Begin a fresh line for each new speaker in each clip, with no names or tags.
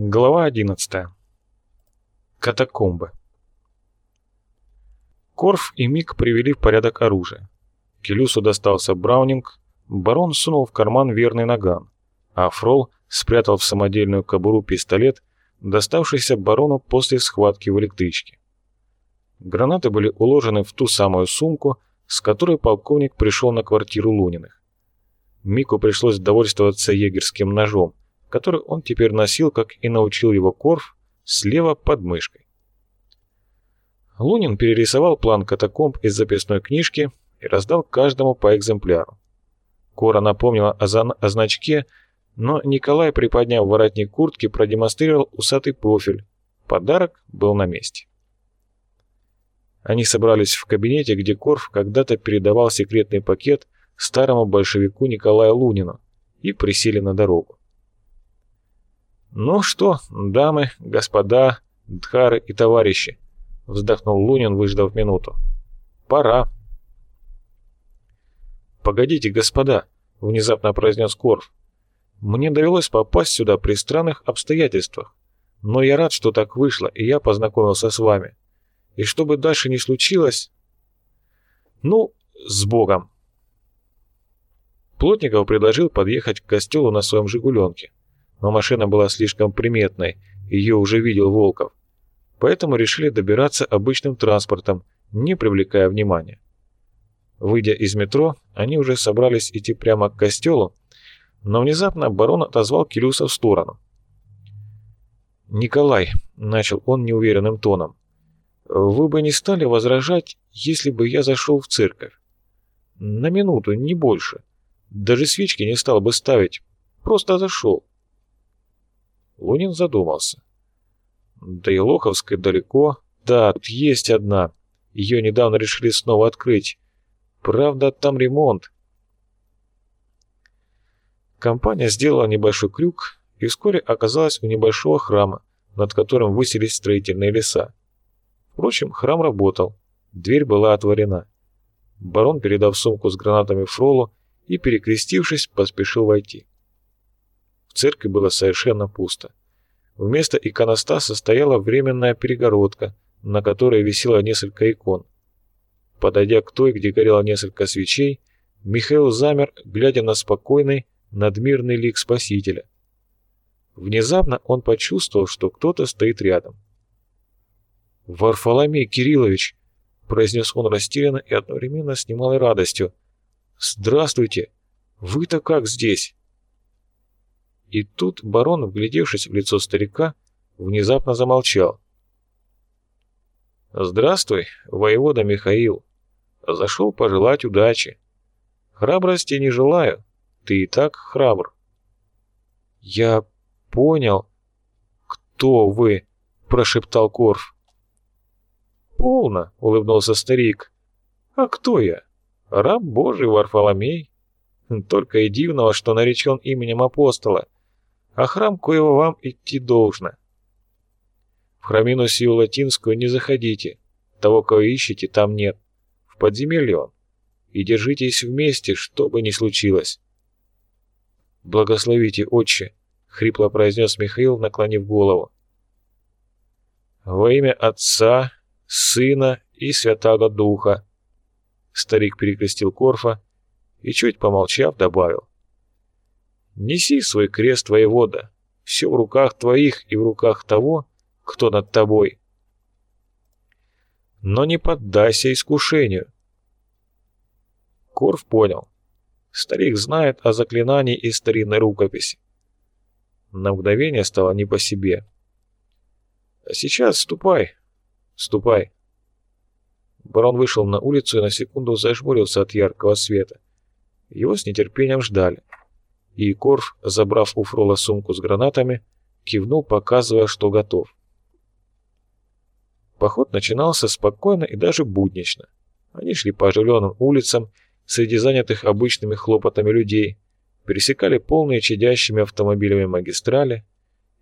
Глава 11. Катакомбы. Корф и Мик привели в порядок оружие. Келюсу достался Браунинг, барон сунул в карман верный наган, а Фрол спрятал в самодельную кобуру пистолет, доставшийся барону после схватки в электричке. Гранаты были уложены в ту самую сумку, с которой полковник пришел на квартиру Луниных. Мику пришлось довольствоваться егерским ножом, который он теперь носил, как и научил его Корф, слева под мышкой. Лунин перерисовал план катакомб из записной книжки и раздал каждому по экземпляру. Кора напомнила о, о значке, но Николай, приподняв воротник куртки, продемонстрировал усатый профиль. Подарок был на месте. Они собрались в кабинете, где Корф когда-то передавал секретный пакет старому большевику Николаю Лунину и присели на дорогу. «Ну что, дамы, господа, дхары и товарищи», — вздохнул Лунин, выждав минуту. «Пора». «Погодите, господа», — внезапно произнес Корф. «Мне довелось попасть сюда при странных обстоятельствах, но я рад, что так вышло, и я познакомился с вами. И что бы дальше ни случилось...» «Ну, с Богом!» Плотников предложил подъехать к костелу на своем «Жигуленке» но машина была слишком приметной, ее уже видел Волков. Поэтому решили добираться обычным транспортом, не привлекая внимания. Выйдя из метро, они уже собрались идти прямо к костелу, но внезапно барон отозвал Келюса в сторону. «Николай», — начал он неуверенным тоном, — «вы бы не стали возражать, если бы я зашел в церковь? На минуту, не больше. Даже свечки не стал бы ставить, просто зашел. Лунин задумался. Да и Лоховская далеко. Да, тут есть одна. Ее недавно решили снова открыть. Правда, там ремонт. Компания сделала небольшой крюк и вскоре оказалась у небольшого храма, над которым высились строительные леса. Впрочем, храм работал. Дверь была отворена. Барон, передав сумку с гранатами Фролу и, перекрестившись, поспешил войти. В церкви было совершенно пусто. Вместо иконостаса стояла временная перегородка, на которой висело несколько икон. Подойдя к той, где горело несколько свечей, Михаил замер, глядя на спокойный, надмирный лик Спасителя. Внезапно он почувствовал, что кто-то стоит рядом. «Варфоломей Кириллович!» — произнес он растерянно и одновременно с немалой радостью. «Здравствуйте! Вы-то как здесь?» И тут барон, вглядевшись в лицо старика, внезапно замолчал. «Здравствуй, воевода Михаил. Зашел пожелать удачи. Храбрости не желаю, ты и так храбр». «Я понял, кто вы», — прошептал Корф. «Полно», — улыбнулся старик. «А кто я? Раб Божий Варфоломей. Только и дивного, что наречен именем апостола» а храм коего вам идти должно. В храмину сию латинскую не заходите, того, кого ищете, там нет. В подземелье он. И держитесь вместе, что бы ни случилось. «Благословите, отче», — хрипло произнес Михаил, наклонив голову. «Во имя Отца, Сына и Святаго Духа», — старик перекрестил Корфа и, чуть помолчав, добавил. Неси свой крест, воевода, все в руках твоих и в руках того, кто над тобой. Но не поддайся искушению. Корф понял. Старик знает о заклинании и старинной рукописи. На мгновение стало не по себе. А сейчас ступай, ступай. Барон вышел на улицу и на секунду зажмурился от яркого света. Его с нетерпением ждали и Корф, забрав у Фрола сумку с гранатами, кивнул, показывая, что готов. Поход начинался спокойно и даже буднично. Они шли по оживленным улицам, среди занятых обычными хлопотами людей, пересекали полные чадящими автомобилями магистрали,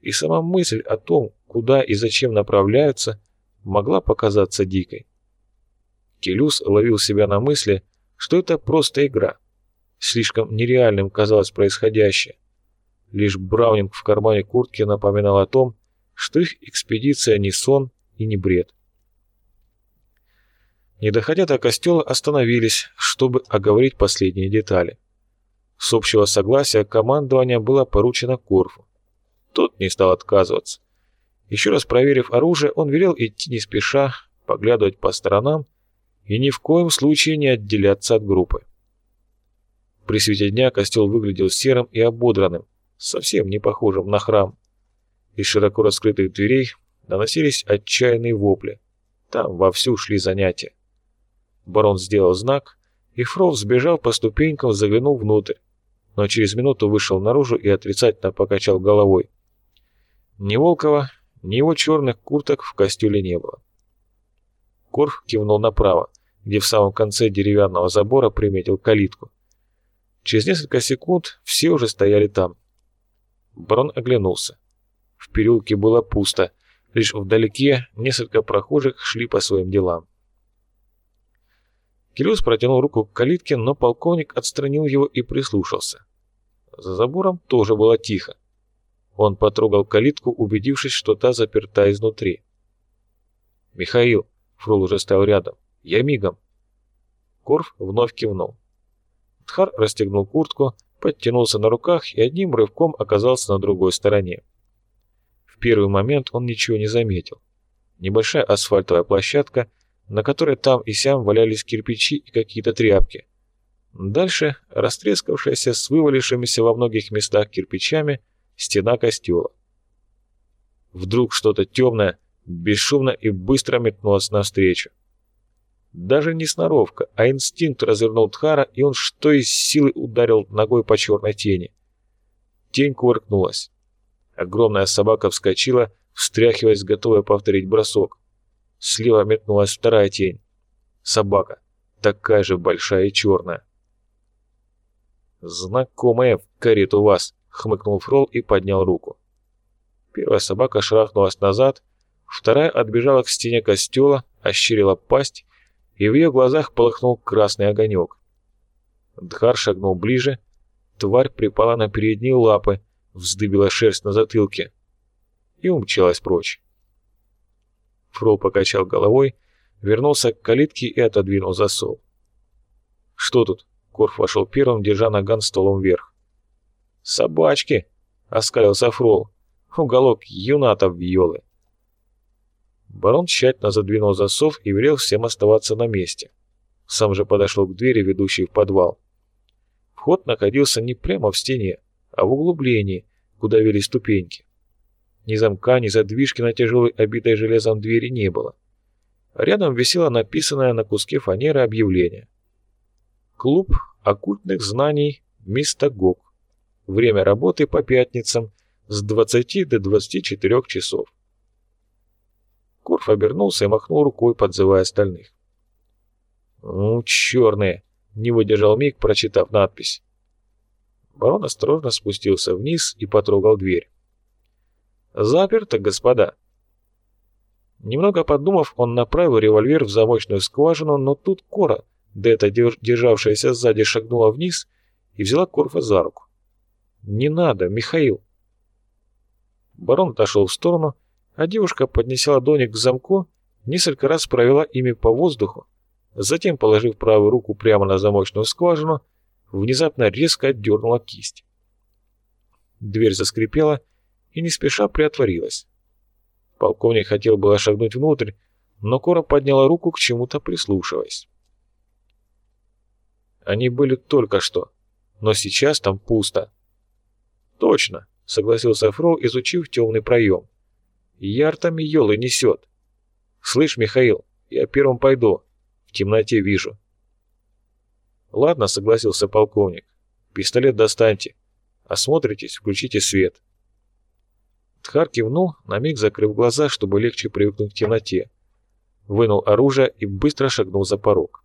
и сама мысль о том, куда и зачем направляются, могла показаться дикой. Келюс ловил себя на мысли, что это просто игра – Слишком нереальным казалось происходящее. Лишь Браунинг в кармане куртки напоминал о том, что их экспедиция не сон и не бред. Не доходя до костела, остановились, чтобы оговорить последние детали. С общего согласия командование было поручено Корфу. Тот не стал отказываться. Еще раз проверив оружие, он велел идти не спеша, поглядывать по сторонам и ни в коем случае не отделяться от группы. При свете дня костел выглядел серым и ободранным, совсем не похожим на храм. Из широко раскрытых дверей доносились отчаянные вопли. Там вовсю шли занятия. Барон сделал знак, и Фров, сбежав по ступенькам, заглянул внутрь, но через минуту вышел наружу и отрицательно покачал головой. Ни Волкова, ни его черных курток в костюле не было. Корф кивнул направо, где в самом конце деревянного забора приметил калитку. Через несколько секунд все уже стояли там. Барон оглянулся. В переулке было пусто, лишь вдалеке несколько прохожих шли по своим делам. Кирюс протянул руку к калитке, но полковник отстранил его и прислушался. За забором тоже было тихо. Он потрогал калитку, убедившись, что та заперта изнутри. «Михаил!» — Фрол уже стоял рядом. «Я мигом!» Корф вновь кивнул. Тхар расстегнул куртку, подтянулся на руках и одним рывком оказался на другой стороне. В первый момент он ничего не заметил. Небольшая асфальтовая площадка — на которой там и сям валялись кирпичи и какие-то тряпки. Дальше растрескавшаяся с вывалившимися во многих местах кирпичами стена костела. Вдруг что-то темное бесшумно и быстро метнулось навстречу. Даже не сноровка, а инстинкт развернул Тхара, и он что из силы ударил ногой по черной тени. Тень кувыркнулась. Огромная собака вскочила, встряхиваясь, готовая повторить бросок. Слева метнулась вторая тень. Собака. Такая же большая и черная. «Знакомая в карету вас», — хмыкнул Фрол и поднял руку. Первая собака шарахнулась назад, вторая отбежала к стене костела, ощерила пасть, и в ее глазах полыхнул красный огонек. Дхар шагнул ближе, тварь припала на передние лапы, вздыбила шерсть на затылке и умчалась прочь. Фрол покачал головой, вернулся к калитке и отодвинул засов. «Что тут?» Корф вошел первым, держа наган столом вверх. «Собачки!» — оскалился Фрол. «Уголок юнатов вьелы!» Барон тщательно задвинул засов и велел всем оставаться на месте. Сам же подошел к двери, ведущей в подвал. Вход находился не прямо в стене, а в углублении, куда вели ступеньки. Ни замка, ни задвижки на тяжелой, обитой железом двери не было. Рядом висело написанное на куске фанеры объявление. Клуб оккультных знаний «Мистагог». Время работы по пятницам с 20 до 24 часов. Курф обернулся и махнул рукой, подзывая остальных. «Ну, черные!» — не выдержал миг, прочитав надпись. Барон осторожно спустился вниз и потрогал дверь. «Заперто, господа!» Немного подумав, он направил револьвер в замочную скважину, но тут Кора, этого державшаяся сзади, шагнула вниз и взяла Корфа за руку. «Не надо, Михаил!» Барон отошел в сторону, а девушка, поднеся ладони к замку, несколько раз провела ими по воздуху, затем, положив правую руку прямо на замочную скважину, внезапно резко отдернула кисть. Дверь заскрипела, и не спеша приотворилась. Полковник хотел было шагнуть внутрь, но Кора подняла руку к чему-то прислушиваясь. Они были только что, но сейчас там пусто. Точно, согласился Фрол, изучив темный проем. Яр там елы несет. Слышь, Михаил, я первым пойду. В темноте вижу. Ладно, согласился полковник. Пистолет достаньте. Осмотритесь, включите свет. Тхар кивнул, на миг закрыв глаза, чтобы легче привыкнуть к темноте. Вынул оружие и быстро шагнул за порог.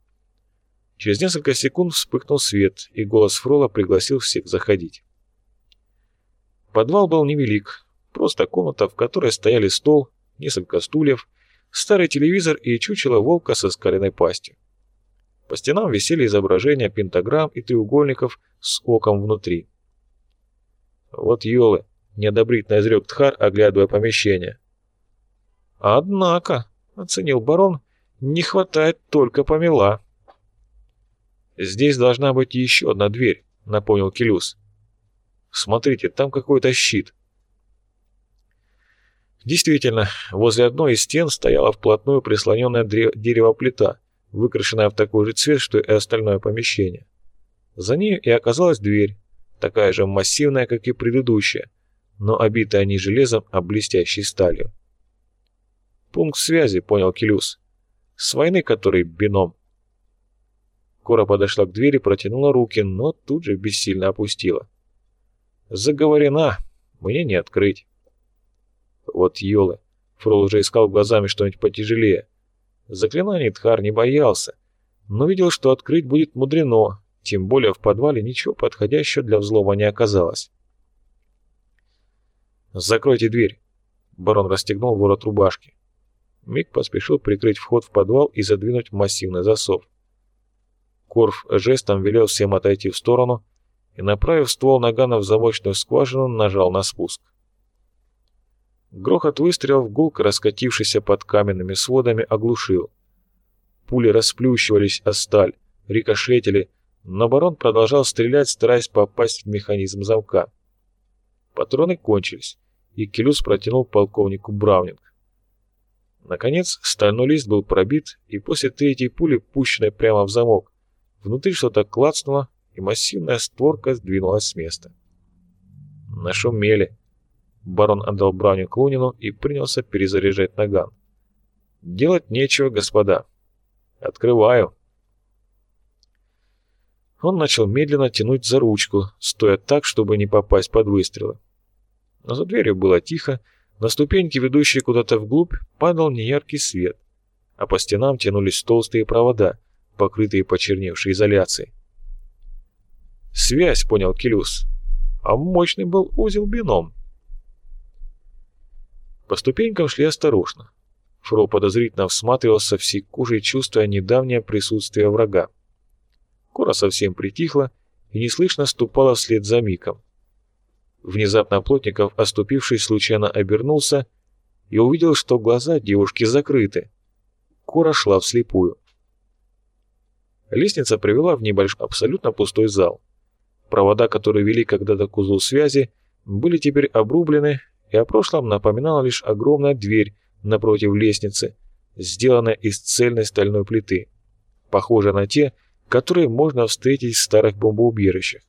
Через несколько секунд вспыхнул свет, и голос Фрола пригласил всех заходить. Подвал был невелик, просто комната, в которой стояли стол, несколько стульев, старый телевизор и чучело волка со скаленной пастью. По стенам висели изображения пентаграмм и треугольников с оком внутри. Вот елы, неодобрительно изрек Тхар, оглядывая помещение. Однако, оценил барон, не хватает только помела. Здесь должна быть еще одна дверь, напомнил Келюс. Смотрите, там какой-то щит. Действительно, возле одной из стен стояла вплотную прислоненная дерево плита, выкрашенная в такой же цвет, что и остальное помещение. За ней и оказалась дверь, такая же массивная, как и предыдущая, но обитая не железом, а блестящей сталью. «Пункт связи», — понял Келюс. «С войны который бином». Кора подошла к двери, протянула руки, но тут же бессильно опустила. «Заговорена. Мне не открыть». Вот елы. Фрол уже искал глазами что-нибудь потяжелее. Заклинаний Тхар не боялся, но видел, что открыть будет мудрено, тем более в подвале ничего подходящего для взлома не оказалось. «Закройте дверь!» Барон расстегнул ворот рубашки. Мик поспешил прикрыть вход в подвал и задвинуть массивный засов. Корф жестом велел всем отойти в сторону и, направив ствол нагана в замочную скважину, нажал на спуск. Грохот выстрелов, гулко раскатившийся под каменными сводами, оглушил. Пули расплющивались о сталь, рикошетили, но барон продолжал стрелять, стараясь попасть в механизм замка. Патроны кончились, и Келюс протянул полковнику Браунинг. Наконец, стальной лист был пробит, и после третьей пули, пущенной прямо в замок, внутри что-то клацнуло, и массивная створка сдвинулась с места. Нашумели. Барон отдал Браунинг Лунину и принялся перезаряжать наган. «Делать нечего, господа. Открываю». Он начал медленно тянуть за ручку, стоя так, чтобы не попасть под выстрелы. Но за дверью было тихо, на ступеньки, ведущие куда-то вглубь, падал неяркий свет, а по стенам тянулись толстые провода, покрытые почерневшей изоляцией. «Связь», — понял Келюс. «А мощный был узел бином». По ступенькам шли осторожно. Фрол подозрительно всматривался всей кожей, чувствуя недавнее присутствие врага. Кора совсем притихла и неслышно ступала вслед за Миком. Внезапно Плотников, оступившись, случайно обернулся и увидел, что глаза девушки закрыты. Кора шла вслепую. Лестница привела в небольшой, абсолютно пустой зал. Провода, которые вели когда-то к узлу связи, были теперь обрублены и о прошлом напоминала лишь огромная дверь напротив лестницы, сделанная из цельной стальной плиты, похожая на те, которые можно встретить в старых бомбоубежищах.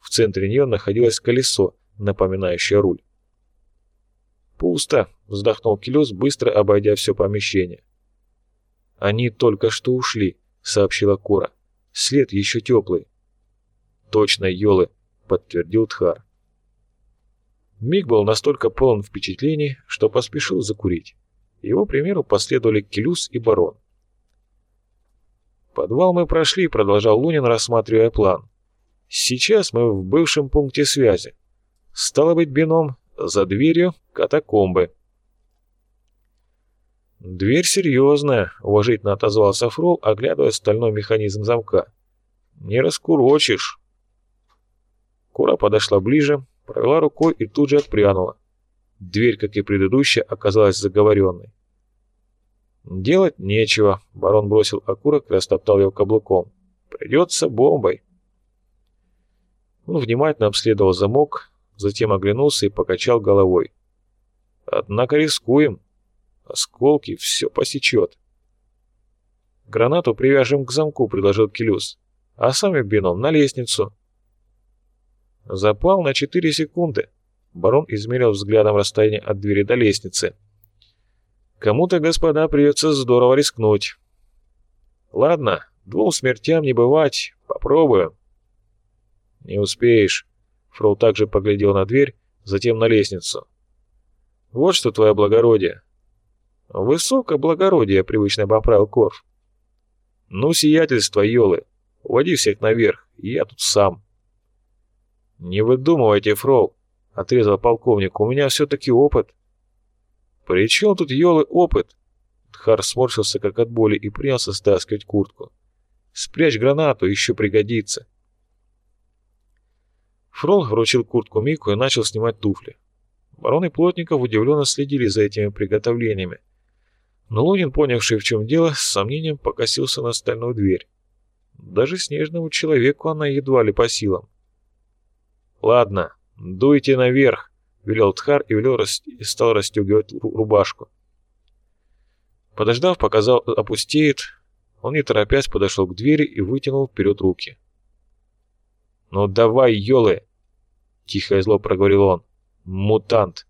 В центре нее находилось колесо, напоминающее руль. «Пусто», — вздохнул Келес, быстро обойдя все помещение. «Они только что ушли», — сообщила Кора. «След еще теплый». «Точно, Йолы», — подтвердил Тхар. Миг был настолько полон впечатлений, что поспешил закурить. Его примеру последовали Келюс и Барон. «Подвал мы прошли», — продолжал Лунин, рассматривая план. «Сейчас мы в бывшем пункте связи. Стало быть, бином, за дверью катакомбы». «Дверь серьезная», — уважительно отозвался Фрол, оглядывая стальной механизм замка. «Не раскурочишь». Кура подошла ближе, провела рукой и тут же отпрянула. Дверь, как и предыдущая, оказалась заговоренной. «Делать нечего», — барон бросил окурок и растоптал его каблуком. «Придется бомбой». Он внимательно обследовал замок, затем оглянулся и покачал головой. «Однако рискуем. Осколки все посечет». «Гранату привяжем к замку», — предложил Келюс. «А сами бином на лестницу». Запал на 4 секунды. Барон измерил взглядом расстояние от двери до лестницы. Кому-то, господа, придется здорово рискнуть. Ладно, двум смертям не бывать. Попробуем. Не успеешь. Фроу также поглядел на дверь, затем на лестницу. Вот что твое благородие. Высокое благородие, привычно поправил Корф. Ну, сиятельство, Йолы, уводи всех наверх, я тут сам. «Не выдумывайте, Фрол», — отрезал полковник, — «у меня все-таки опыт». «При чем тут елы опыт?» Тхар сморщился как от боли и принялся стаскивать куртку. «Спрячь гранату, еще пригодится». Фрол вручил куртку Мику и начал снимать туфли. Барон и Плотников удивленно следили за этими приготовлениями. Но Лунин, понявший, в чем дело, с сомнением покосился на стальную дверь. Даже снежному человеку она едва ли по силам. «Ладно, дуйте наверх», — велел Тхар и, велел рас... стал расстегивать рубашку. Подождав, показал опустеет, он не торопясь подошел к двери и вытянул вперед руки. «Ну давай, елы!» — тихо и зло проговорил он. «Мутант!